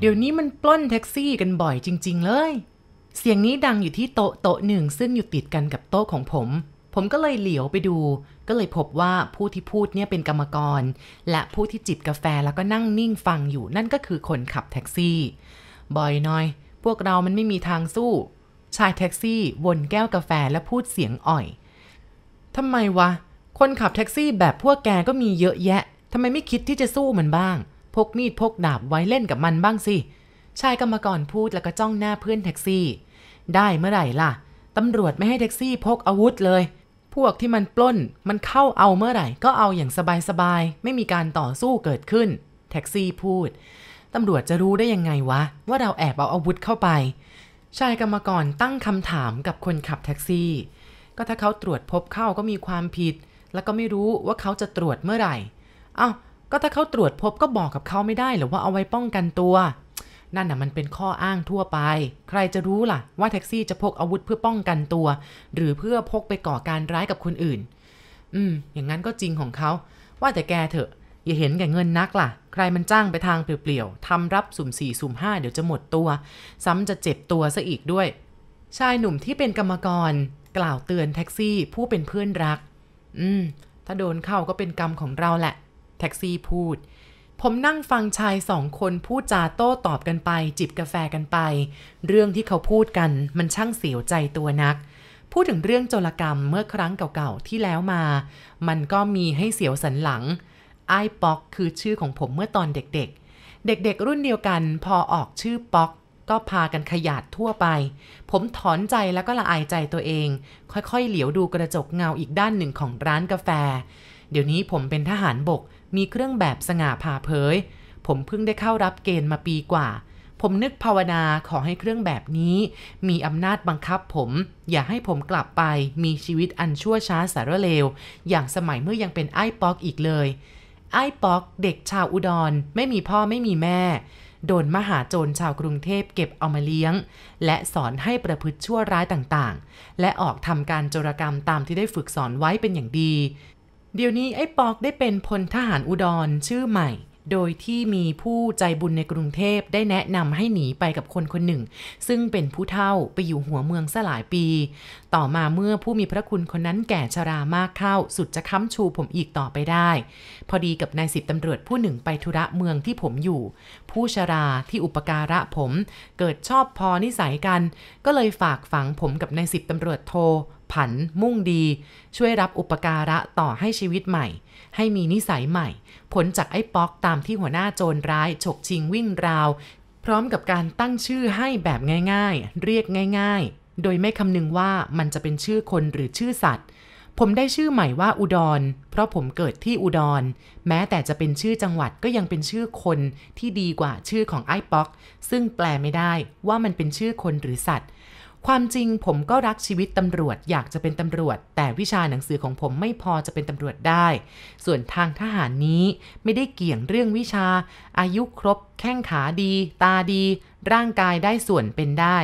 เดี๋ยวนี้มันปล้นแท็กซี่กันบ่อยจริง ๆ เลย เสียงนี้ดังอยู่ที่โต๊ะโต๊ะหนึ่งซึ่งอยู่ติดกันกับโต๊ะของผม ผมก็เลยเหลียวไปดู ก็เลยพบว่าผู้ที่พูดเนี่ยเป็นกรรมกร และผู้ที่จิบกาแฟแล้วก็นั่งนิ่งฟังอยู่นั่นก็คือคนขับแท็กซี่ บ่อยน่อย พวกเรามันไม่มีทางสู้ ชายแท็กซี่วนแก้วกาแฟและพูดเสียงอ่อยทำไมวะ คนขับแท็กซี่แบบพวกแกก็มีเยอะแยะทำไมไม่คิดที่จะสู้มันบ้าง พกมีดพกดาบไว้เล่นกับมันบ้างสิ ชายกรรมกรพูดแล้วก็จ้องหน้าเพื่อนแท็กซี่ ได้เมื่อไหร่ล่ะ ตำรวจไม่ให้แท็กซี่พกอาวุธเลย พวกที่มันปล้น มันเข้าเอาเมื่อไหร่ ก็เอาอย่างสบายๆ ไม่มีการต่อสู้เกิดขึ้น แท็กซี่พูด ตำรวจจะรู้ได้ยังไงวะ ว่าเราแอบเอาอาวุธเข้าไป ชายกรรมกรตั้งคำถามกับคนขับแท็กซี่ ก็ถ้าเขาตรวจพบเข้าก็มีความผิด แล้วก็ไม่รู้ว่าเขาจะตรวจเมื่อไหร่ เอ้า ก็ถ้าเขาตรวจพบก็บอกกับเขาไม่ได้หรือว่าเอาไว้ป้องกันตัว นั่นน่ะมันเป็นข้ออ้างทั่วไป ใครจะรู้ล่ะ ว่าแท็กซี่จะพกอาวุธเพื่อป้องกันตัว หรือเพื่อพกไปก่อการร้ายกับคนอื่น อืม อย่างนั้นก็จริงของเขา ว่าแต่แกเถอะ อย่าเห็นแก่เงินนักล่ะ ใครมันจ้างไปทางเปลี่ยวๆทำรับสุ่มสี่สุ่มห้าเดี๋ยวจะหมดตัว ซ้ำจะเจ็บตัวซะอีกด้วย ชายหนุ่มที่เป็นกรรมกร กล่าวเตือนแท็กซี่ผู้เป็นเพื่อนรัก อืม ถ้าโดนเข้าก็เป็นกรรมของเราแหละ แท็กซี่พูด ผมนั่งฟังชายสองคนพูดจาโต้ตอบกันไป จิบกาแฟกันไป เรื่องที่เขาพูดกันมันช่างเสียวใจตัวนัก พูดถึงเรื่องโจรกรรมเมื่อครั้งเก่าๆที่แล้วมา มันก็มีให้เสียวสันหลังไอ้ป๊อกคือชื่อของผมเมื่อตอนเด็กๆเด็กๆ รุ่นเดียวกันพอออกชื่อป๊อก ก็พากันขยาดทั่วไป ผมถอนใจแล้วก็ละอายใจตัวเอง ค่อยๆ เหลียวดูกระจกเงาอีกด้านหนึ่งของร้านกาแฟ เดี๋ยวนี้ผมเป็นทหารบก มีเครื่องแบบสง่าผ่าเผย ผมเพิ่งได้เข้ารับเกณฑ์มาปีกว่า ผมนึกภาวนาขอให้เครื่องแบบนี้ มีอำนาจบังคับผม อย่าให้ผมกลับไป มีชีวิตอันชั่วช้าสารเลว อย่างสมัยเมื่อยังเป็นไอ้ป๊อกอีกเลย ไอ้ป๊อกเด็กชาวอุดร ไม่มีพ่อไม่มีแม่โดนมหาโจรชาวกรุงเทพเก็บเอามาเลี้ยง และสอนให้ประพฤติชั่วร้ายต่างๆ และออกทำการโจรกรรมตามที่ได้ฝึกสอนไว้เป็นอย่างดี เดี๋ยวนี้ไอ้ปอกได้เป็นพลทหารอุดรชื่อใหม่ โดยที่มีผู้ใจบุญในกรุงเทพได้แนะนำให้หนีไปกับคนคนหนึ่ง ซึ่งเป็นผู้เฒ่าไปอยู่หัวเมืองซะหลายปี ต่อมาเมื่อผู้มีพระคุณคนนั้นแก่ชรามากเข้า สุดจะค้ำชูผมอีกต่อไปได้ พอดีกับนายสิบตำรวจผู้หนึ่งไปธุระเมืองที่ผมอยู่ ผู้ชราที่อุปการะผม เกิดชอบพอนิสัยกัน ก็เลยฝากฝังผมกับนายสิบตำรวจโท ผัน มุ่งดี ช่วยรับอุปการะต่อให้ชีวิตใหม่ ให้มีนิสัยใหม่ ผลจากไอ้ป๊อกตามที่หัวหน้าโจรร้าย ฉกชิงวิ่งราว พร้อมกับการตั้งชื่อให้แบบง่ายๆ เรียกง่ายๆ โดยไม่คำนึงว่ามันจะเป็นชื่อคนหรือชื่อสัตว์ผมได้ชื่อใหม่ว่าอุดร เพราะผมเกิดที่อุดร แม้แต่จะเป็นชื่อจังหวัดก็ยังเป็นชื่อคนที่ดีกว่าชื่อของไอ้ป๊อก ซึ่งแปลไม่ได้ว่ามันเป็นชื่อคนหรือสัตว์ ความจริงผมก็รักชีวิตตำรวจอยากจะเป็นตำรวจ แต่วิชาหนังสือของผมไม่พอจะเป็นตำรวจได้ ส่วนทางทหารนี้ไม่ได้เกี่ยงเรื่องวิชา อายุครบ แข้งขาดี ตาดี ร่างกายได้ส่วนเป็นได้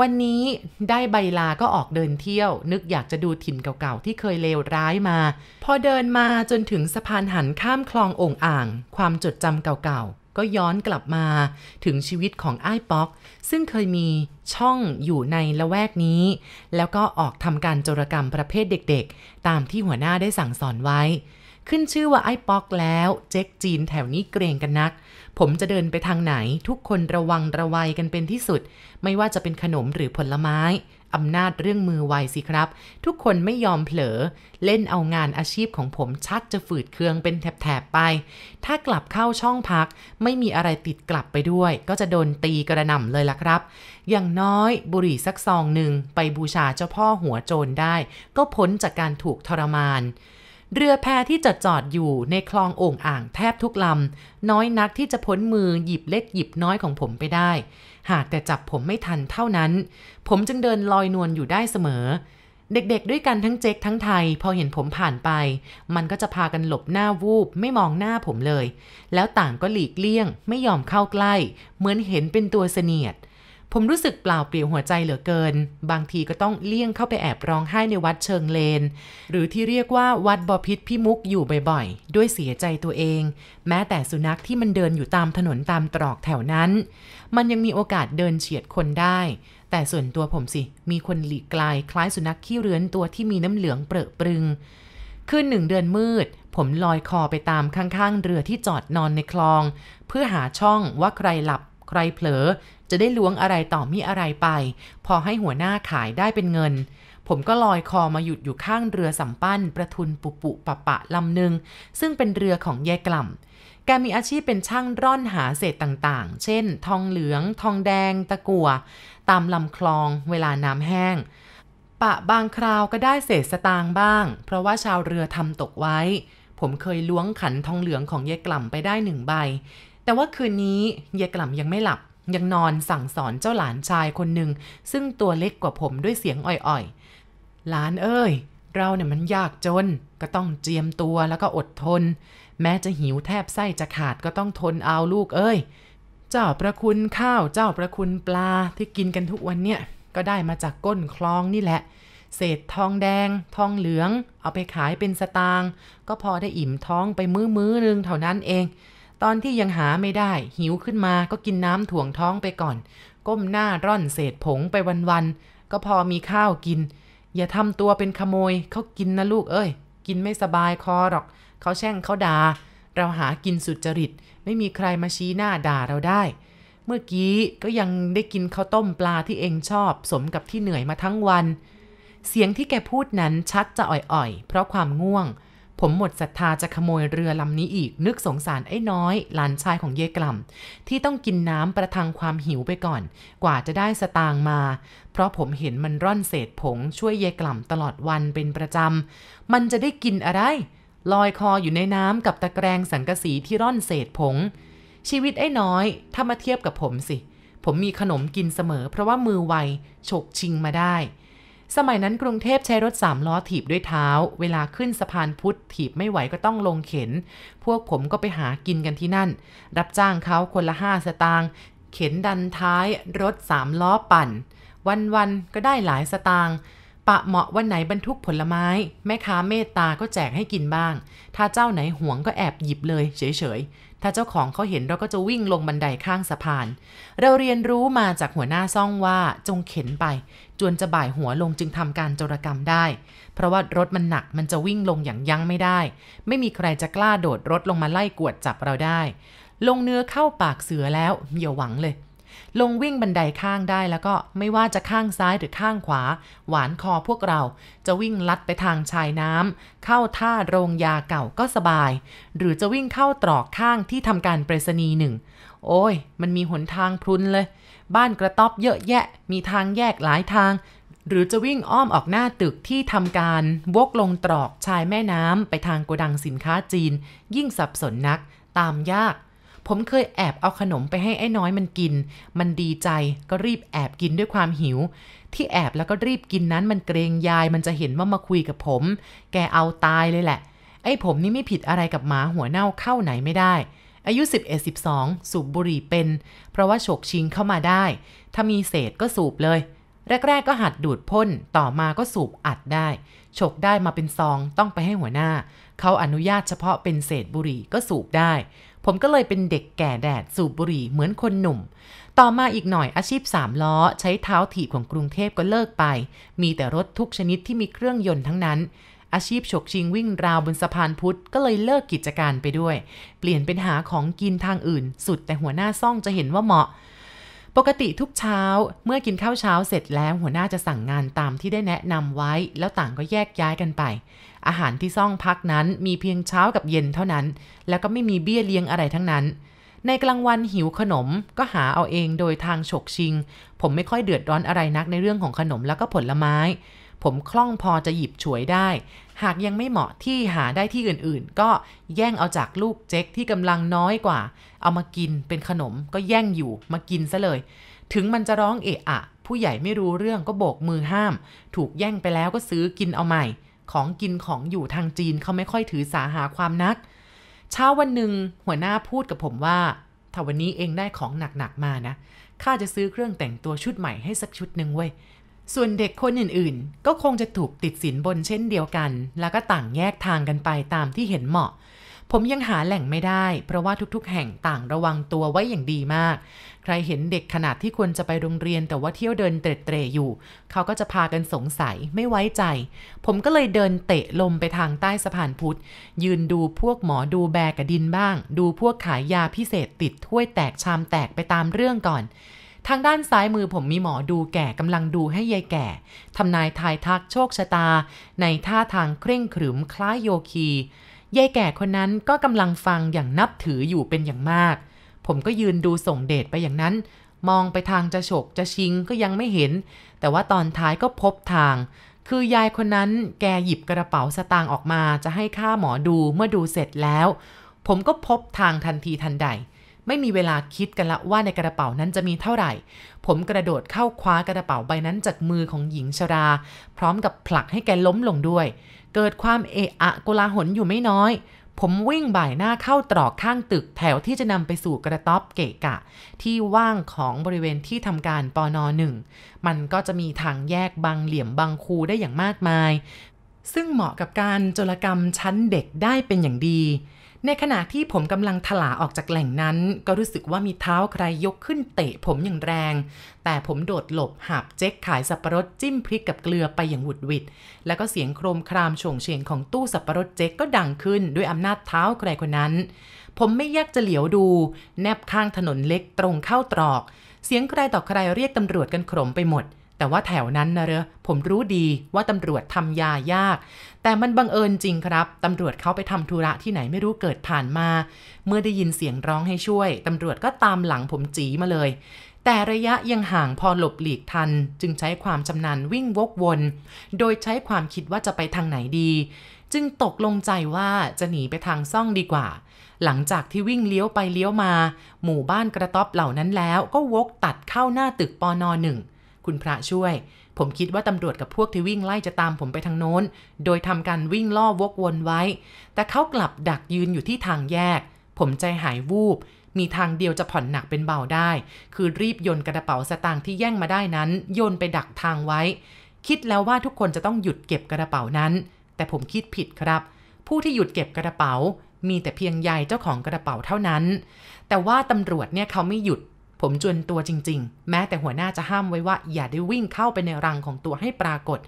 วันนี้ได้ใบลาก็ออกเดินเที่ยว นึกอยากจะดูถิ่นเก่าๆ ที่เคยเลวร้ายมา พอเดินมาจนถึงสะพานหันข้ามคลององอ่าง ความจดจำเก่าๆ ก็ย้อนกลับมาถึงชีวิตของไอ้ายป๊อก ซึ่งเคยมีช่องอยู่ในละแวกนี้ แล้วก็ออกทำการโจรกรรมประเภทเด็กๆ ตามที่หัวหน้าได้สั่งสอนไว้ ขึ้นชื่อว่าไอ้ป๊อกแล้วเจ๊กจีนแถวนี้เกรงกันนัก ผมจะเดินไปทางไหนทุกคนระวังระวัยกันเป็นที่สุด ไม่ว่าจะเป็นขนมหรือผลไม้ อำนาจเรื่องมือไวสิครับ ทุกคนไม่ยอมเผลอ เล่นเอางานอาชีพของผมชักจะฝืดเคืองเป็นแถบๆไป ถ้ากลับเข้าช่องพัก ไม่มีอะไรติดกลับไปด้วย ก็จะโดนตีกระหน่ำเลยล่ะครับ อย่างน้อยบุหรี่สักซองหนึ่งไปบูชาเจ้าพ่อหัวโจรได้ ก็พ้นจากการถูกทรมานเรือแพที่จอดจอดอยู่ในคลองโอ่งอ่างแทบทุกลำ น้อยนักที่จะพ้นมือหยิบเล็กหยิบน้อยของผมไปได้ หากแต่จับผมไม่ทันเท่านั้น ผมจึงเดินลอยนวลอยู่ได้เสมอ เด็กๆ ด้วยกันทั้งเจ๊กทั้งไทย พอเห็นผมผ่านไป มันก็จะพากันหลบหน้าวูบไม่มองหน้าผมเลย แล้วต่างก็หลีกเลี่ยง ไม่ยอมเข้าใกล้ เหมือนเห็นเป็นตัวเสนียด ผมรู้สึกเปล่าเปลี่ยวหัวใจเหลือเกิน บางทีก็ต้องเลี่ยงเข้าไปแอบร้องไห้ในวัดเชิงเลน หรือที่เรียกว่าวัดบอพิษพิมุกอยู่บ่อยๆ ด้วยเสียใจตัวเอง แม้แต่สุนัขที่มันเดินอยู่ตามถนนตามตรอกแถวนั้น มันยังมีโอกาสเดินเฉียดคนได้ แต่ส่วนตัวผมสิ มีคนหลีกไกลคล้ายสุนัขขี้เรือนตัวที่มีน้ำเหลืองเปรอะปรึงคืนหนึ่งเดือนมืด ผมลอยคอไปตามข้างๆ เรือที่จอดนอนในคลอง เพื่อหาช่องว่าใครหลับใครเผลอ จะได้ล้วงอะไรต่อมีอะไรไป พอให้หัวหน้าขายได้เป็นเงิน ผมก็ลอยคอมาหยุดอยู่ข้างเรือสำปั้น ประทุนปุปุปะปะลำหนึ่งซึ่งเป็นเรือของยายกล่ำแกมีอาชีพเป็นช่างร่อนหาเศษต่างๆ เช่น ทองเหลือง ทองแดง ตะกั่วตามลำคลอง เวลาน้ำแห้งปะบางคราวก็ได้เศษสตางค์บ้าง เพราะว่าชาวเรือทำตกไว้ ผมเคยล้วงขันทองเหลืองของยายกล่ำไปได้หนึ่งใบ แต่ว่าคืนนี้ยายกล่ำยังไม่หลับ ยังนอนสั่งสอนเจ้าหลานชายคนหนึ่ง ซึ่งตัวเล็กกว่าผมด้วยเสียงอ่อยๆ หลานเอ้ย เราเนี่ยมันยากจน ก็ต้องเจียมตัวแล้วก็อดทน แม้จะหิวแทบไส้จะขาดก็ต้องทนเอาลูกเอ้ย เจ้าประคุณข้าวเจ้าประคุณปลาที่กินกันทุกวันเนี่ย ก็ได้มาจากก้นคลองนี่แหละ เศษทองแดง ทองเหลือง เอาไปขายเป็นสตางค์ก็พอได้อิ่มท้องไปมื้อมื้อนึงเท่านั้นเอง ตอนที่ยังหาไม่ได้ หิวขึ้นมาก็กินน้ำถ่วงท้องไปก่อน ก้มหน้าร่อนเศษผงไปวันๆก็พอมีข้าวกิน อย่าทำตัวเป็นขโมยเขากินนะลูกเอ้ย กินไม่สบายคอหรอกเขาแช่งเขาด่าเราหากินสุจริต ไม่มีใครมาชี้หน้าด่าเราได้ เมื่อกี้ก็ยังได้กินข้าวต้มปลาที่เองชอบ สมกับที่เหนื่อยมาทั้งวัน เสียงที่แกพูดนั้นชักจะอ่อยๆ เพราะความง่วง ผมหมดศรัทธาจะขโมยเรือลำนี้อีก นึกสงสารไอ้น้อย หลานชายของเยกล่ำที่ต้องกินน้ำประทังความหิวไปก่อน กว่าจะได้สตางมา เพราะผมเห็นมันร่อนเศษผงช่วยเยกล่ำตลอดวันเป็นประจำ มันจะได้กินอะไร ลอยคออยู่ในน้ำกับตะแกรงสังกะสีที่ร่อนเศษผง ชีวิตไอ้น้อย ถ้ามาเทียบกับผมสิ ผมมีขนมกินเสมอ เพราะว่ามือไวฉกชิงมาได้ สมัยนั้นกรุงเทพใช้รถสามล้อถีบด้วยเท้า เวลาขึ้นสะพานพุทธถีบไม่ไหวก็ต้องลงเข็น พวกผมก็ไปหากินกันที่นั่น รับจ้างเขาคนละห้าสตางค์ เข็นดันท้ายรถสามล้อปั่น วันๆก็ได้หลายสตางค์ ปะเหมาะวันไหนบรรทุกผลไม้ แม่ค้าเมตตาก็แจกให้กินบ้าง ถ้าเจ้าไหนหวงก็แอบหยิบเลยเฉยๆ ถ้าเจ้าของเขาเห็นเราก็จะวิ่งลงบันไดข้างสะพาน เราเรียนรู้มาจากหัวหน้าซ่องว่าจงเข็นไป จวนจะบ่ายหัวลงจึงทำการโจรกรรมได้ เพราะว่ารถมันหนักมันจะวิ่งลงอย่างยั้งไม่ได้ ไม่มีใครจะกล้าโดดรถลงมาไล่กวดจับเราได้ ลงเนื้อเข้าปากเสือแล้วอย่าหวังเลย ลงวิ่งบันไดข้างได้แล้วก็ไม่ว่าจะข้างซ้ายหรือข้างขวา หวานคอพวกเรา จะวิ่งลัดไปทางชายน้ำเข้าท่าโรงยาเก่าก็สบาย หรือจะวิ่งเข้าตรอกข้างที่ทำการไปรษณีย์หนึ่ง โอ้ย มันมีหนทางพรุนเลย บ้านกระต๊อบเยอะแยะ มีทางแยกหลายทาง หรือจะวิ่งอ้อมออกหน้าตึกที่ทำการวกลงตรอกชายแม่น้ำไปทางโกดังสินค้าจีน ยิ่งสับสนนัก ตามยาก ผมเคยแอบเอาขนมไปให้ไอ้น้อยมันกิน มันดีใจก็รีบแอบกินด้วยความหิว ที่แอบแล้วก็รีบกินนั้นมันเกรงยายมันจะเห็นว่ามาคุยกับผม แกเอาตายเลยแหละ ไอ้ผมนี่ไม่ผิดอะไรกับหมาหัวเน่าเข้าไหนไม่ได้ อายุ 11-12 สูบบุหรี่เป็น เพราะว่าฉกชิงเข้ามาได้ ถ้ามีเศษก็สูบเลยแรก ๆ ก็หัดดูดพ่น ต่อมาก็สูบอัดได้ ฉกได้มาเป็นซองต้องไปให้หัวหน้า เขาอนุญาตเฉพาะเป็นเศษบุหรี่ก็สูบได้ ผมก็เลยเป็นเด็กแก่แดดสูบบุหรี่เหมือนคนหนุ่ม ต่อมาอีกหน่อยอาชีพสามล้อ ใช้เท้าถีบของกรุงเทพก็เลิกไป มีแต่รถทุกชนิดที่มีเครื่องยนต์ทั้งนั้น อาชีพฉกชิงวิ่งราวบนสะพานพุทธก็เลยเลิกกิจการไปด้วย เปลี่ยนเป็นหาของกินทางอื่น สุดแต่หัวหน้าซ่องจะเห็นว่าเหมาะ ปกติทุกเช้าเมื่อกินข้าวเช้าเสร็จแล้วหัวหน้าจะสั่งงานตามที่ได้แนะนำไว้ แล้วต่างก็แยกย้ายกันไป อาหารที่ซ่องพักนั้นมีเพียงเช้ากับเย็นเท่านั้น แล้วก็ไม่มีเบี้ยเลี้ยงอะไรทั้งนั้น ในกลางวันหิวขนมก็หาเอาเองโดยทางฉกชิง ผมไม่ค่อยเดือดร้อนอะไรนักในเรื่องของขนมแล้วก็ผลไม้ ผมคล่องพอจะหยิบฉวยได้ หากยังไม่เหมาะที่หาได้ที่อื่นๆ ก็แย่งเอาจากลูกเจ๊กที่กำลังน้อยกว่า เอามากินเป็นขนมก็แย่งอยู่มากินซะเลย ถึงมันจะร้องเอะอะ ผู้ใหญ่ไม่รู้เรื่องก็โบกมือห้าม ถูกแย่งไปแล้วก็ซื้อกินเอาใหม่ ของกินของอยู่ทางจีนเขาไม่ค่อยถือสาหาความนัก เช้าวันหนึ่งหัวหน้าพูดกับผมว่าถ้าวันนี้เองได้ของหนักๆมานะข้าจะซื้อเครื่องแต่งตัวชุดใหม่ให้สักชุดหนึ่งเว้ย ส่วนเด็กคนอื่นๆ ก็คงจะถูกติดสินบนเช่นเดียวกัน แล้วก็ต่างแยกทางกันไปตามที่เห็นเหมาะ ผมยังหาแหล่งไม่ได้ เพราะว่าทุกๆ แห่งต่างระวังตัวไว้อย่างดีมาก ใครเห็นเด็กขนาดที่ควรจะไปโรงเรียนแต่ว่าเที่ยวเดินเตร็ดเตร่อยู่ เขาก็จะพากันสงสัยไม่ไว้ใจ ผมก็เลยเดินเตะลมไปทางใต้สะพานพุทธ ยืนดูพวกหมอดูแบกกระดินบ้าง ดูพวกขายยาพิเศษติดถ้วยแตกชามแตกไปตามเรื่องก่อน ทางด้านซ้ายมือผมมีหมอดูแก่กำลังดูให้ยายแก่ทำนายทายทักโชคชะตา ในท่าทางเคร่งขรึมคล้ายโยคียายแก่คนนั้นก็กำลังฟังอย่างนับถืออยู่เป็นอย่างมาก ผมก็ยืนดูส่งเดชไปอย่างนั้น มองไปทางจะฉกจะชิงก็ยังไม่เห็น แต่ว่าตอนท้ายก็พบทาง คือยายคนนั้นแกหยิบกระเป๋าสตางค์ออกมาจะให้ค่าหมอดูเมื่อดูเสร็จแล้ว ผมก็พบทางทันทีทันใด ไม่มีเวลาคิดกันละว่าในกระเป๋านั้นจะมีเท่าไหร่ ผมกระโดดเข้าคว้ากระเป๋าใบนั้นจากมือของหญิงชรา พร้อมกับผลักให้แกล้มลงด้วย เกิดความเอะอะโกลาหลอยู่ไม่น้อย ผมวิ่งบ่ายหน้าเข้าตรอกข้างตึกแถวที่จะนำไปสู่กระต๊อบเกะกะ ที่ว่างของบริเวณที่ทำการปอนอหนึ่ง มันก็จะมีทางแยกบางเหลี่ยมบางคูได้อย่างมากมายซึ่งเหมาะกับการโจรกรรมชั้นเด็กได้เป็นอย่างดี ในขณะที่ผมกำลังถลาออกจากแหล่งนั้น ก็รู้สึกว่ามีเท้าใครยกขึ้นเตะผมอย่างแรง แต่ผมโดดหลบหับเจ๊กขายสับปะรดจิ้มพริกกับเกลือไปอย่างหวุดหวิด แล้วก็เสียงโครมครามโฉงเฉงของตู้สับปะรดเจ๊กก็ดังขึ้นด้วยอำนาจเท้าใครคนนั้น ผมไม่แยกจะเหลียวดู แนบข้างถนนเล็กตรงเข้าตรอก เสียงใครต่อใครเรียกตำรวจกันขมไปหมด แต่ว่าแถวนั้นนะเรอผมรู้ดีว่าตำรวจทำยายาก แต่มันบังเอิญจริงครับตำรวจเขาไปทำธุระที่ไหนไม่รู้เกิดผ่านมา เมื่อได้ยินเสียงร้องให้ช่วยตำรวจก็ตามหลังผมจีมาเลย แต่ระยะยังห่างพอหลบหลีกทัน จึงใช้ความชำนาญวิ่งวกวน โดยใช้ความคิดว่าจะไปทางไหนดี จึงตกลงใจว่าจะหนีไปทางซ่องดีกว่าหลังจากที่วิ่งเลี้ยวไปเลี้ยวมา หมู่บ้านกระต๊อบเหล่านั้นแล้วก็วกตัดเข้าหน้าตึกปอนอหนึ่ง คุณพระช่วย ผมคิดว่าตำรวจกับพวกที่วิ่งไล่จะตามผมไปทางโน้น โดยทำการวิ่งล่อวกวนไว้ แต่เขากลับดักยืนอยู่ที่ทางแยก ผมใจหายวูบ มีทางเดียวจะผ่อนหนักเป็นเบาได้ คือรีบโยนกระเป๋าสตางค์ที่แย่งมาได้นั้นโยนไปดักทางไว้ คิดแล้วว่าทุกคนจะต้องหยุดเก็บกระเป๋านั้น แต่ผมคิดผิดครับ ผู้ที่หยุดเก็บกระเป๋ามีแต่เพียงยายเจ้าของกระเป๋าเท่านั้น แต่ว่าตำรวจเนี่ยเขาไม่หยุด ผมจวนตัวจริง ๆ แม้แต่หัวหน้าจะห้ามไว้ว่า อย่าได้วิ่งเข้าไปในรังของตัวให้ปรากฏ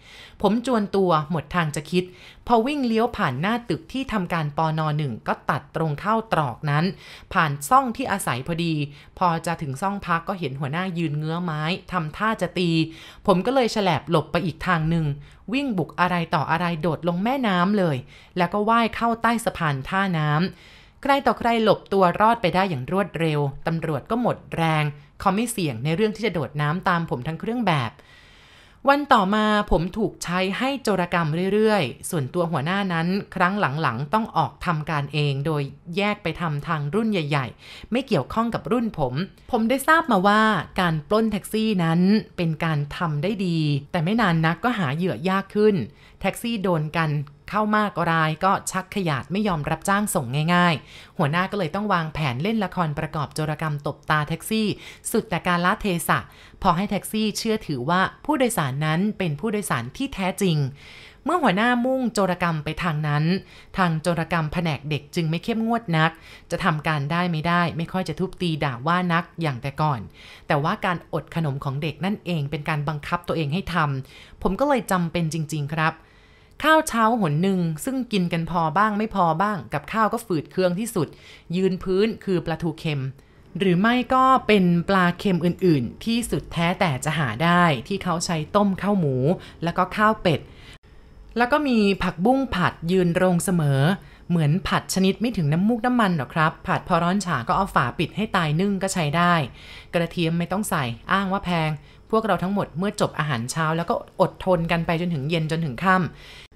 ผมจวนตัวหมดทางจะคิด พอวิ่งเลี้ยวผ่านหน้าตึกที่ทำการปอนอหนึ่งก็ตัดตรงเข้าตรอกนั้น ผ่านซ่องที่อาศัยพอดี พอจะถึงซ่องพักก็เห็นหัวหน้ายืนเงื้อไม้ทำท่าจะตี ผมก็เลยฉลบหลบไปอีกทางหนึ่งวิ่งบุกอะไรต่ออะไรโดดลงแม่น้ำเลย แล้วก็ว่ายเข้าใต้สะพานท่าน้ำ ใครต่อใครหลบตัวรอดไปได้อย่างรวดเร็ว ตำรวจก็หมดแรง เขาไม่เสี่ยงในเรื่องที่จะโดดน้ำตามผมทั้งเครื่องแบบ วันต่อมาผมถูกใช้ให้โจรกรรมเรื่อยๆ ส่วนตัวหัวหน้านั้นครั้งหลังๆ ต้องออกทำการเองโดยแยกไปทำทางรุ่นใหญ่ ๆ ไม่เกี่ยวข้องกับรุ่นผม ผมได้ทราบมาว่าการปล้นแท็กซี่นั้นเป็นการทำได้ดี แต่ไม่นานนักก็หาเหยื่อยากขึ้น แท็กซี่โดนกัน เข้ามากก็รายก็ชักขยาดไม่ยอมรับจ้างส่งง่ายๆ หัวหน้าก็เลยต้องวางแผนเล่นละครประกอบโจรกรรมตบตาแท็กซี่ สุดแต่การละเทศะ พอให้แท็กซี่เชื่อถือว่าผู้โดยสารนั้นเป็นผู้โดยสารที่แท้จริงเมื่อหัวหน้ามุ่งโจรกรรมไปทางนั้น ทางโจรกรรมแผนกเด็กจึงไม่เข้มงวดนัก จะทำการได้ไม่ได้ ไม่ค่อยจะทุบตีด่าว่านักอย่างแต่ก่อน แต่ว่าการอดขนมของเด็กนั่นเองเป็นการบังคับตัวเองให้ทำผมก็เลยจำเป็นจริง ๆ ครับ ข้าวเช้าหนหนึ่งซึ่งกินกันพอบ้างไม่พอบ้าง กับข้าวก็ฝืดเคืองที่สุด ยืนพื้นคือปลาทูเค็ม หรือไม่ก็เป็นปลาเค็มอื่นๆ ที่สุดแท้แต่จะหาได้ที่เขาใช้ต้มข้าวหมู แล้วก็ข้าวเป็ด แล้วก็มีผักบุ้งผัดยืนโรงเสมอ เหมือนผัดชนิดไม่ถึงน้ำมูกน้ำมันหรอกครับ ผัดพอร้อนฉาก็เอาฝาปิดให้ตายนึ่งก็ใช้ได้ กระเทียมไม่ต้องใส่อ้างว่าแพงพวกเราทั้งหมดเมื่อจบอาหารเช้า แล้วก็อดทนกันไปจนถึงเย็นจนถึงค่ำ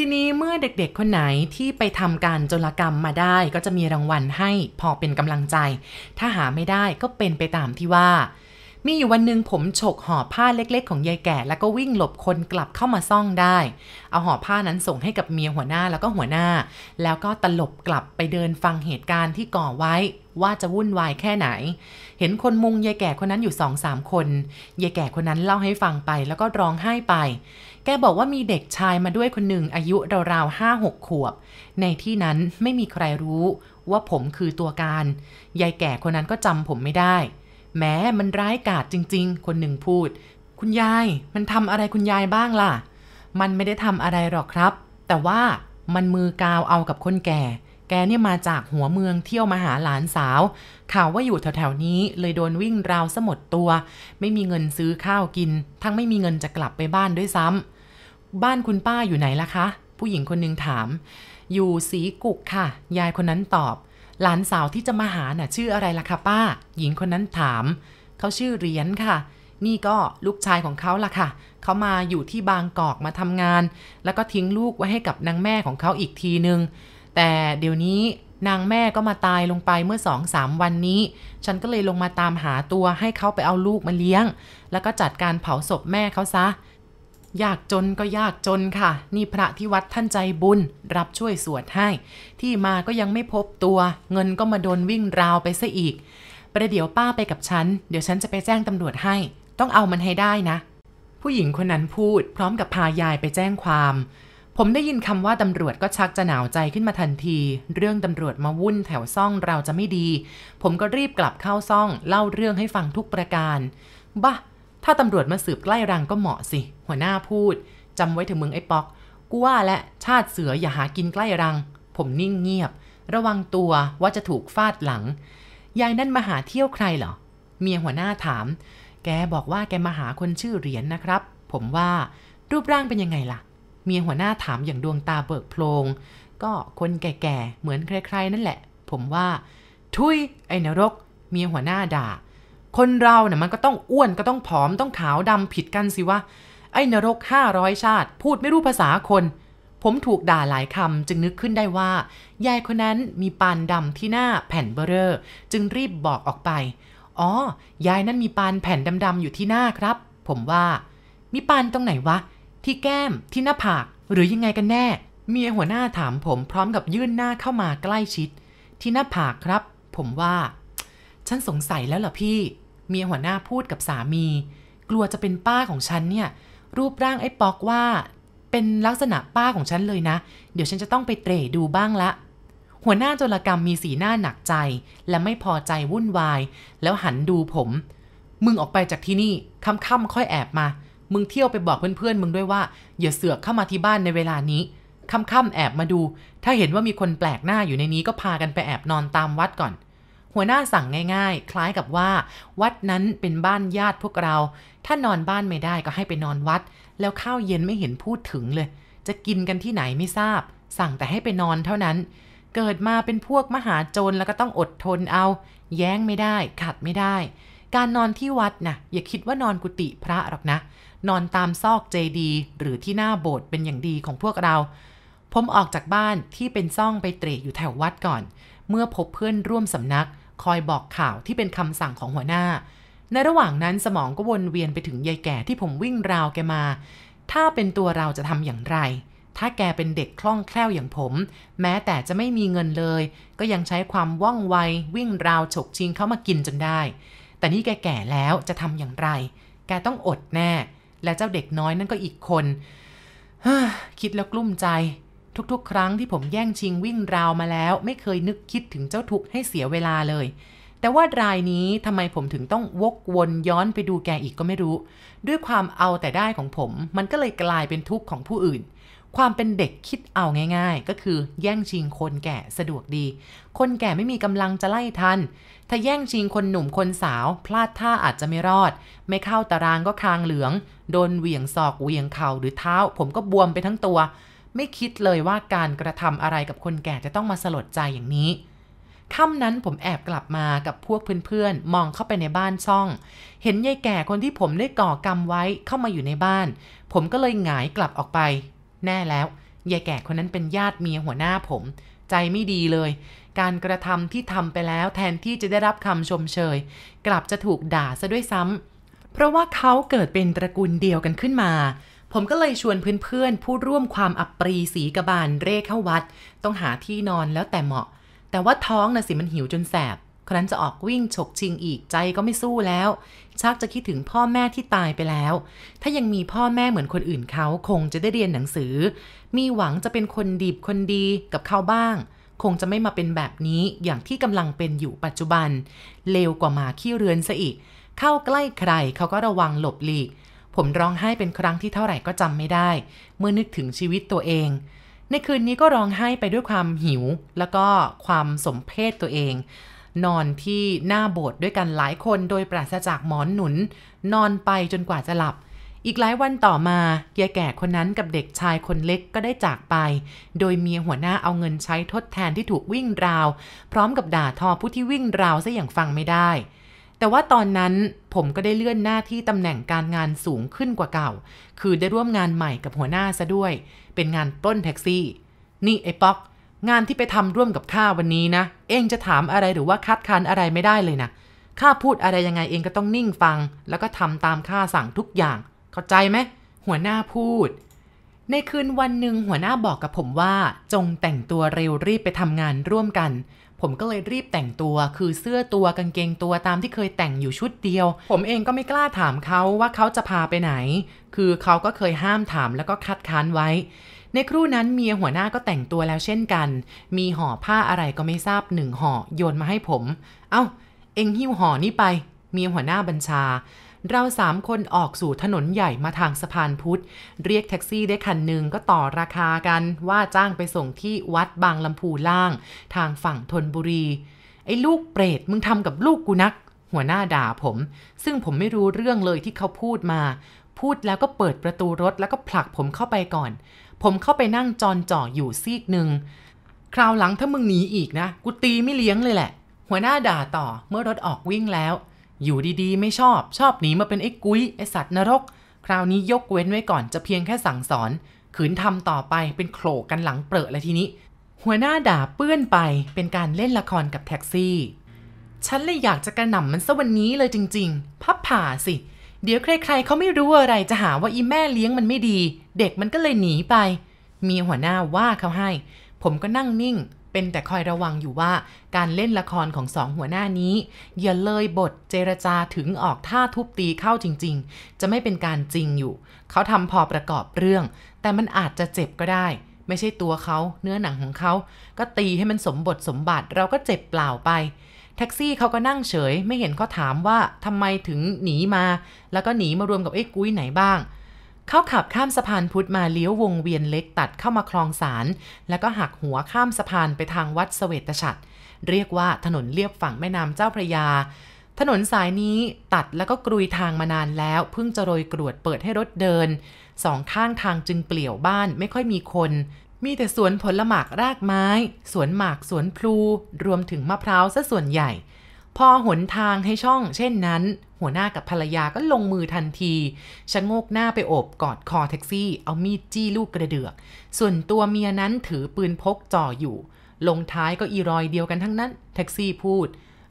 ทีนี้เมื่อเด็กๆ คนไหนที่ไปทำการโจรกรรมมาได้ ก็จะมีรางวัลให้พอเป็นกำลังใจ ถ้าหาไม่ได้ก็เป็นไปตามที่ว่า มีอยู่วันหนึ่งผมฉกห่อผ้าเล็กๆ ของยายแก่ แล้วก็วิ่งหลบคนกลับเข้ามาซ่องได้ เอาห่อผ้านั้นส่งให้กับเมียหัวหน้าแล้วก็หัวหน้า แล้วก็ตลบกลับไปเดินฟังเหตุการณ์ที่ก่อไว้ว่าจะวุ่นวายแค่ไหน เห็นคนมุงยายแก่คนนั้นอยู่สองสามคน ยายแก่คนนั้นเล่าให้ฟังไปแล้วก็ร้องไห้ไป แกบอกว่ามีเด็กชายมาด้วยคนหนึ่งอายุราวๆห้าหกขวบ ในที่นั้นไม่มีใครรู้ว่าผมคือตัวการ ยายแก่คนนั้นก็จำผมไม่ได้ แม้มันร้ายกาจจริง ๆ คนหนึ่งพูด คุณยายมันทำอะไรคุณยายบ้างล่ะ มันไม่ได้ทำอะไรหรอกครับ แต่ว่ามันมือกาวเอากับคนแก่ แกเนี่ยมาจากหัวเมืองเที่ยวมาหาหลานสาว ข่าวว่าอยู่แถวๆนี้เลยโดนวิ่งราวซะหมดตัว ไม่มีเงินซื้อข้าวกิน ทั้งไม่มีเงินจะกลับไปบ้านด้วยซ้ำ บ้านคุณป้าอยู่ไหนล่ะคะ ผู้หญิงคนหนึ่งถาม อยู่สีกุกค่ะ ยายคนนั้นตอบ หลานสาวที่จะมาหาน่ะ ชื่ออะไรล่ะคะป้า หญิงคนนั้นถาม เขาชื่อเรียญค่ะ นี่ก็ลูกชายของเขาล่ะค่ะ เขามาอยู่ที่บางกอกมาทำงาน แล้วก็ทิ้งลูกไว้ให้กับนางแม่ของเขาอีกทีนึง แต่เดี๋ยวนี้นางแม่ก็มาตายลงไปเมื่อสองสามวันนี้ ฉันก็เลยลงมาตามหาตัวให้เขาไปเอาลูกมาเลี้ยง แล้วก็จัดการเผาศพแม่เขาซะ ยากจนก็ยากจนค่ะ นี่พระที่วัดท่านใจบุญ รับช่วยสวดให้ ที่มาก็ยังไม่พบตัว เงินก็มาโดนวิ่งราวไปซะอีก ประเดี๋ยวป้าไปกับฉัน เดี๋ยวฉันจะไปแจ้งตำรวจให้ ต้องเอามันให้ได้นะ ผู้หญิงคนนั้นพูด พร้อมกับพายายไปแจ้งความ ผมได้ยินคำว่าตำรวจก็ชักจะหนาวใจขึ้นมาทันที เรื่องตำรวจมาวุ่นแถวซ่องเราจะไม่ดี ผมก็รีบกลับเข้าซ่อง เล่าเรื่องให้ฟังทุกประการบ้า ถ้าตำรวจมาสืบใกล้รังก็เหมาะสิ หัวหน้าพูดจำไว้เถอะมึงไอ้ป๊อกกูว่าและชาติเสืออย่าหากินใกล้รัง ผมนิ่งเงียบ ระวังตัวว่าจะถูกฟาดหลัง ยายนั่นมาหาเที่ยวใครเหรอ เมียหัวหน้าถาม แกบอกว่าแกมาหาคนชื่อเหรียญนนะครับ ผมว่ารูปร่างเป็นยังไงล่ะ เมียหัวหน้าถามอย่างดวงตาเบิกโพลง ก็คนแก่ๆเหมือนใครๆนั่นแหละ ผมว่า ทุยไอ้นรก เมียหัวหน้าด่า คนเราเนี่ยมันก็ต้องอ้วนก็ต้องผอมต้องขาวดำผิดกันสิวะ ไอ้นรกห้าร้อยชาติ พูดไม่รู้ภาษาคน ผมถูกด่าหลายคำจึงนึกขึ้นได้ว่า ยายคนนั้นมีปานดำที่หน้าแผ่นเบอร์เรอจึงรีบบอกออกไป อ๋อ ยายนั่นมีปานแผ่นดำๆอยู่ที่หน้าครับ ผมว่า มีปานตรงไหนวะ ที่แก้มที่หน้าผาก หรือยังไงกันแน่ เมียหัวหน้าถามผมพร้อมกับยื่นหน้าเข้ามาใกล้ชิด ที่หน้าผากครับ ผมว่า ฉันสงสัยแล้วเหรอพี่ เมียหัวหน้าพูดกับสามี กลัวจะเป็นป้าของฉันเนี่ย รูปร่างไอ้ปอกว่า เป็นลักษณะป้าของฉันเลยนะ เดี๋ยวฉันจะต้องไปเตร่ดูบ้างละ หัวหน้าโจรกรรมมีสีหน้าหนักใจ และไม่พอใจวุ่นวาย แล้วหันดูผม มึงออกไปจากที่นี่ค่ำๆค่อยแอบมา มึงเที่ยวไปบอกเพื่อนๆมึงด้วยว่าอย่าเสือกเข้ามาที่บ้านในเวลานี้ค่ำๆแอบมาดู ถ้าเห็นว่ามีคนแปลกหน้าอยู่ในนี้ก็พากันไปแอบนอนตามวัดก่อน หัวหน้าสั่งง่าย ๆ คล้ายกับว่า วัดนั้นเป็นบ้านญาติพวกเรา ถ้านอนบ้านไม่ได้ก็ให้ไปนอนวัด แล้วข้าวเย็นไม่เห็นพูดถึงเลย จะกินกันที่ไหนไม่ทราบ สั่งแต่ให้ไปนอนเท่านั้น เกิดมาเป็นพวกมหาโจรแล้วก็ต้องอดทนเอา แย้งไม่ได้ ขัดไม่ได้ การนอนที่วัดนะอย่าคิดว่านอนกุฏิพระหรอกนะ นอนตามซอกเจดีหรือที่หน้าโบสถ์เป็นอย่างดีของพวกเราผมออกจากบ้านที่เป็นซ่องไปเตร่อยู่แถววัดก่อน เมื่อพบเพื่อนร่วมสำนัก คอยบอกข่าวที่เป็นคำสั่งของหัวหน้า ในระหว่างนั้นสมองก็วนเวียนไปถึงยายแก่ที่ผมวิ่งราวแกมา ถ้าเป็นตัวเราจะทำอย่างไร ถ้าแกเป็นเด็กคล่องแคล่วอย่างผม แม้แต่จะไม่มีเงินเลย ก็ยังใช้ความว่องไววิ่งราวฉกชิงเข้ามากินจนได้ แต่นี่แกแก่แล้วจะทำอย่างไร แกต้องอดแน่ และเจ้าเด็กน้อยนั่นก็อีกคนฮ้อคิดแล้วกลุ้มใจ ทุกๆ ครั้งที่ผมแย่งชิงวิ่งราวมาแล้ว ไม่เคยนึกคิดถึงเจ้าทุกข์ให้เสียเวลาเลย แต่ว่ารายนี้ทำไมผมถึงต้องวกวนย้อนไปดูแกอีกก็ไม่รู้ ด้วยความเอาแต่ได้ของผม มันก็เลยกลายเป็นทุกข์ของผู้อื่น ความเป็นเด็กคิดเอาง่าย ๆ ก็คือแย่งชิงคนแก่สะดวกดี คนแก่ไม่มีกำลังจะไล่ทัน ถ้าแย่งชิงคนหนุ่มคนสาว พลาดท่าอาจจะไม่รอด ไม่เข้าตารางก็คางเหลือง โดนเหวี่ยงศอกเหวี่ยงเข่าหรือเท้า ผมก็บวมไปทั้งตัว ไม่คิดเลยว่าการกระทำอะไรกับคนแก่จะต้องมาสลดใจอย่างนี้ค่ำนั้นผมแอบกลับมากับพวกเพื่อนๆ มองเข้าไปในบ้านช่อง เห็นยายแก่คนที่ผมได้ก่อกรรมไว้เข้ามาอยู่ในบ้าน ผมก็เลยหงายกลับออกไป แน่แล้วยายแก่คนนั้นเป็นญาติเมียหัวหน้าผม ใจไม่ดีเลย การกระทำที่ทำไปแล้วแทนที่จะได้รับคำชมเชย กลับจะถูกด่าซะด้วยซ้เพราะว่าเขาเกิดเป็นตระกูลเดียวกันขึ้นมา ผมก็เลยชวนเพื่อนๆ ผู้ร่วมความอับปรีสีกบาลเร่เข้าวัด ต้องหาที่นอนแล้วแต่เหมาะ แต่ว่าท้องนะสิมันหิวจนแสบ ครั้นจะออกวิ่งฉกชิงอีกใจก็ไม่สู้แล้ว ชักจะคิดถึงพ่อแม่ที่ตายไปแล้ว ถ้ายังมีพ่อแม่เหมือนคนอื่นเขาคงจะได้เรียนหนังสือ มีหวังจะเป็นคนดีคนดีกับเขาบ้าง คงจะไม่มาเป็นแบบนี้อย่างที่กำลังเป็นอยู่ปัจจุบันเลวกว่ามาขี้เรือนซะอีก เข้าใกล้ใครเขาก็ระวังหลบหลีก ผมร้องไห้เป็นครั้งที่เท่าไหร่ก็จำไม่ได้ เมื่อนึกถึงชีวิตตัวเอง ในคืนนี้ก็ร้องไห้ไปด้วยความหิว แล้วก็ความสมเพศตัวเอง นอนที่หน้าโบสถ์ด้วยกันหลายคนโดยปราศจากหมอนหนุน นอนไปจนกว่าจะหลับ อีกหลายวันต่อมาเกียแก่คนนั้นกับเด็กชายคนเล็กก็ได้จากไป โดยเมียหัวหน้าเอาเงินใช้ทดแทนที่ถูกวิ่งราว พร้อมกับด่าทอผู้ที่วิ่งราวซะอย่างฟังไม่ได้ แต่ว่าตอนนั้นผมก็ได้เลื่อนหน้าที่ตำแหน่งการงานสูงขึ้นกว่าเก่า คือได้ร่วมงานใหม่กับหัวหน้าซะด้วย เป็นงานปล้นแท็กซี่ นี่ไอ้ป๊อก งานที่ไปทำร่วมกับข้าวันนี้นะ เองจะถามอะไรหรือว่าคัดค้านอะไรไม่ได้เลยนะ ข้าพูดอะไรยังไงเองก็ต้องนิ่งฟัง แล้วก็ทำตามข้าสั่งทุกอย่าง เข้าใจไหม หัวหน้าพูด ในคืนวันหนึ่งหัวหน้าบอกกับผมว่า จงแต่งตัวเร็วรีบไปทำงานร่วมกัน ผมก็เลยรีบแต่งตัว คือเสื้อตัวกางเกงตัวตามที่เคยแต่งอยู่ชุดเดียว ผมเองก็ไม่กล้าถามเขาว่าเขาจะพาไปไหน คือเขาก็เคยห้ามถามแล้วก็คัดค้านไว้ ในครู่นั้นเมียหัวหน้าก็แต่งตัวแล้วเช่นกัน มีห่อผ้าอะไรก็ไม่ทราบหนึ่งห่อโยนมาให้ผม เอา้า เอ็งหิ้วห่อนี้ไป เมียหัวหน้าบัญชา เราสามคนออกสู่ถนนใหญ่มาทางสะพานพุทธ เรียกแท็กซี่ได้คันหนึ่งก็ต่อราคากันว่าจ้างไปส่งที่วัดบางลำพูล่าง ทางฝั่งธนบุรี ไอ้ลูกเปรตมึงทำกับลูกกูนัก หัวหน้าด่าผม ซึ่งผมไม่รู้เรื่องเลยที่เขาพูดมา พูดแล้วก็เปิดประตูรถแล้วก็ผลักผมเข้าไปก่อน ผมเข้าไปนั่งจอนจ่ออยู่ซีกหนึ่งคราวหลังถ้ามึงหนีอีกนะ กูตีไม่เลี้ยงเลยแหละ หัวหน้าด่าต่อเมื่อรถออกวิ่งแล้ว อยู่ดีๆ ไม่ชอบชอบหนีมาเป็นไอ้กุ้ยไอ้สัตว์นรก คราวนี้ยกเว้นไว้ก่อนจะเพียงแค่สั่งสอน ขืนทำต่อไปเป็นโขลกกันหลังเปรอะเลยทีนี้ หัวหน้าด่าเปื้อนไปเป็นการเล่นละครกับแท็กซี่ ฉันเลยอยากจะกระหน่ำมันซะวันนี้เลยจริง ๆ พับผ่าสิ เดี๋ยวใคร ๆเขาไม่รู้อะไรจะหาว่าอีแม่เลี้ยงมันไม่ดี เด็กมันก็เลยหนีไป มีหัวหน้าว่าเขาให้ ผมก็นั่งนิ่ง เป็นแต่คอยระวังอยู่ว่า การเล่นละครของสองหัวหน้านี้อย่าเลยบทเจรจาถึงออกท่าทุบตีเข้าจริง ๆ จะไม่เป็นการจริงอยู่ เขาทำพอประกอบเรื่อง แต่มันอาจจะเจ็บก็ได้ ไม่ใช่ตัวเขาเนื้อหนังของเขา ก็ตีให้มันสมบทสมบัติเราก็เจ็บเปล่าไปแท็กซี่เขาก็นั่งเฉย ไม่เห็นเขาถามว่าทำไมถึงหนีมา แล้วก็หนีมารวมกับไอ้กุ้ยไหนบ้าง เขาขับข้ามสะพานพุทธมาเลี้ยววงเวียนเล็กตัดเข้ามาคลองสาร แล้วก็หักหัวข้ามสะพานไปทางวัดเสวตฉัตรเรียกว่าถนนเลียบฝั่งแม่น้ำเจ้าพระยา ถนนสายนี้ตัดแล้วก็กรุยทางมานานแล้วเพิ่งจะโรยกรวดเปิดให้รถเดินสองข้างทางจึงเปลี่ยวบ้านไม่ค่อยมีคน มีแต่สวนผลหมากรากไม้ สวนหมากสวนพลู รวมถึงมะพร้าวซะส่วนใหญ่ พอหนทางให้ช่องเช่นนั้น หัวหน้ากับภรรยาก็ลงมือทันทีชะโงกหน้าไปโอบกอดคอแท็กซี่ เอามีดจี้ลูกกระเดือก ส่วนตัวเมียนั้นถือปืนพกจ่ออยู่ ลงท้ายก็อีรอยเดียวกันทั้งนั้น แท็กซี่พูด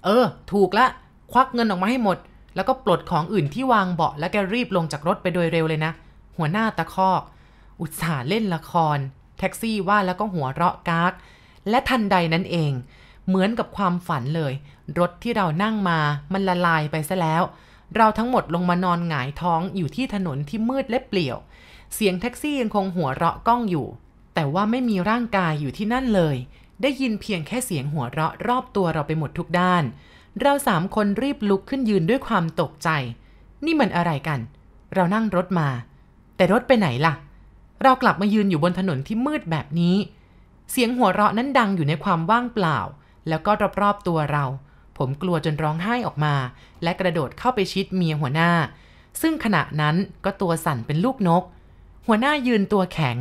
เออ ถูกละ ควักเงินออกมาให้หมด แล้วก็ปลดของอื่นที่วางเบาะแล้วแกรีบลงจากรถไปโดยเร็วเลยนะ หัวหน้าตะคอก อุตส่าห์เล่นละคร แท็กซี่ว่าแล้วก็หัวเราะกากและทันใดนั้นเอง เหมือนกับความฝันเลย รถที่เรานั่งมามันละลายไปซะแล้ว เราทั้งหมดลงมานอนหงายท้องอยู่ที่ถนนที่มืดและเปลี่ยว เสียงแท็กซี่ยังคงหัวเราะก้องอยู่ แต่ว่าไม่มีร่างกายอยู่ที่นั่นเลย ได้ยินเพียงแค่เสียงหัวเราะรอบตัวเราไปหมดทุกด้าน เราสามคนรีบลุกขึ้นยืนด้วยความตกใจ นี่มันอะไรกัน เรานั่งรถมา แต่รถไปไหนล่ะ เรากลับมายืนอยู่บนถนนที่มืดแบบนี้ เสียงหัวเราะนั้นดังอยู่ในความว่างเปล่า แล้วก็รอบๆตัวเรา ผมกลัวจนร้องไห้ออกมา และกระโดดเข้าไปชิดเมียหัวหน้า ซึ่งขณะนั้นก็ตัวสั่นเป็นลูกนก หัวหน้ายืนตัวแข็ง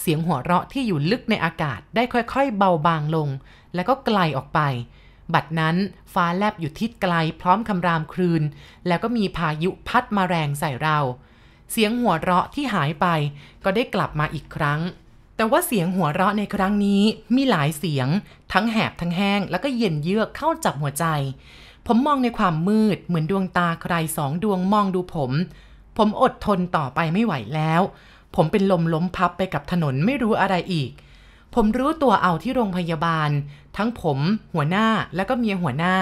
เสียงหัวเราะที่อยู่ลึกในอากาศได้ค่อยๆ เบาบางลง แล้วก็ไกลออกไป บัดนั้นฟ้าแลบอยู่ทิศไกลพร้อมคำรามครืน แล้วก็มีพายุพัดมาแรงใส่เรา เสียงหัวเราะที่หายไปก็ได้กลับมาอีกครั้ง แต่ว่าเสียงหัวเราะในครั้งนี้มีหลายเสียง ทั้งแหบทั้งแห้ง แล้วก็เย็นเยือกเข้าจับหัวใจ ผมมองในความมืดเหมือนดวงตาใครสองดวงมองดูผม ผมอดทนต่อไปไม่ไหวแล้ว ผมเป็นลมล้มพับไปกับถนนไม่รู้อะไรอีก ผมรู้ตัวเอาที่โรงพยาบาล ทั้งผม หัวหน้าแล้วก็เมียหัวหน้า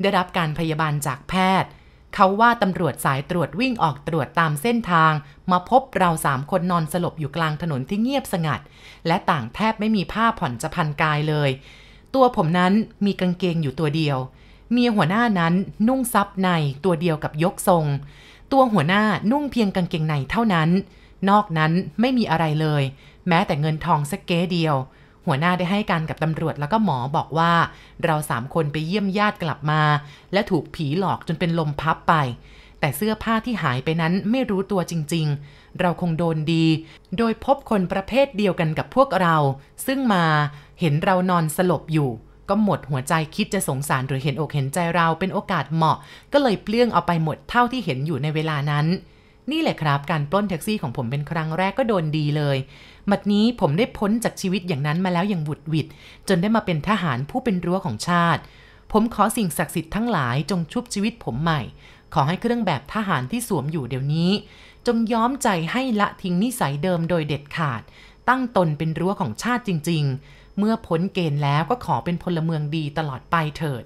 ได้รับการพยาบาลจากแพทย์ เขาว่าตำรวจสายตรวจวิ่งออกตรวจตามเส้นทาง มาพบเราสามคนนอนสลบอยู่กลางถนนที่เงียบสงัด และต่างแทบไม่มีผ้าผ่อนจะพันกายเลย ตัวผมนั้นมีกางเกงอยู่ตัวเดียว เมียหัวหน้านั้นนุ่งซับในตัวเดียวกับยกทรง ตัวหัวหน้านุ่งเพียงกางเกงในเท่านั้น นอกนั้นไม่มีอะไรเลย แม้แต่เงินทองสักเก้เดียว หัวหน้าได้ให้การกับตำรวจแล้วก็หมอบอกว่า เราสามคนไปเยี่ยมญาติกลับมา และถูกผีหลอกจนเป็นลมพับไป แต่เสื้อผ้าที่หายไปนั้นไม่รู้ตัวจริง ๆ เราคงโดนดี โดยพบคนประเภทเดียวกันกับพวกเรา ซึ่งมาเห็นเรานอนสลบอยู่ ก็หมดหัวใจคิดจะสงสารหรือเห็นอกเห็นใจเราเป็นโอกาสเหมาะ ก็เลยเปลื้องเอาไปหมดเท่าที่เห็นอยู่ในเวลานั้นนี่แหละครับ การปล้นแท็กซี่ของผมเป็นครั้งแรกก็โดนดีเลย บัดนี้ผมได้พ้นจากชีวิตอย่างนั้นมาแล้วอย่างบุดวิดจนได้มาเป็นทหารผู้เป็นรั้วของชาติ ผมขอสิ่งศักดิ์สิทธิ์ทั้งหลายจงชุบชีวิตผมใหม่ ขอให้เครื่องแบบทหารที่สวมอยู่เดี๋ยวนี้ จงย้อมใจให้ละทิ้งนิสัยเดิมโดยเด็ดขาด ตั้งตนเป็นรั้วของชาติจริง ๆ เมื่อพ้นเกณฑ์แล้วก็ขอเป็นพลเมืองดีตลอดไปเถิด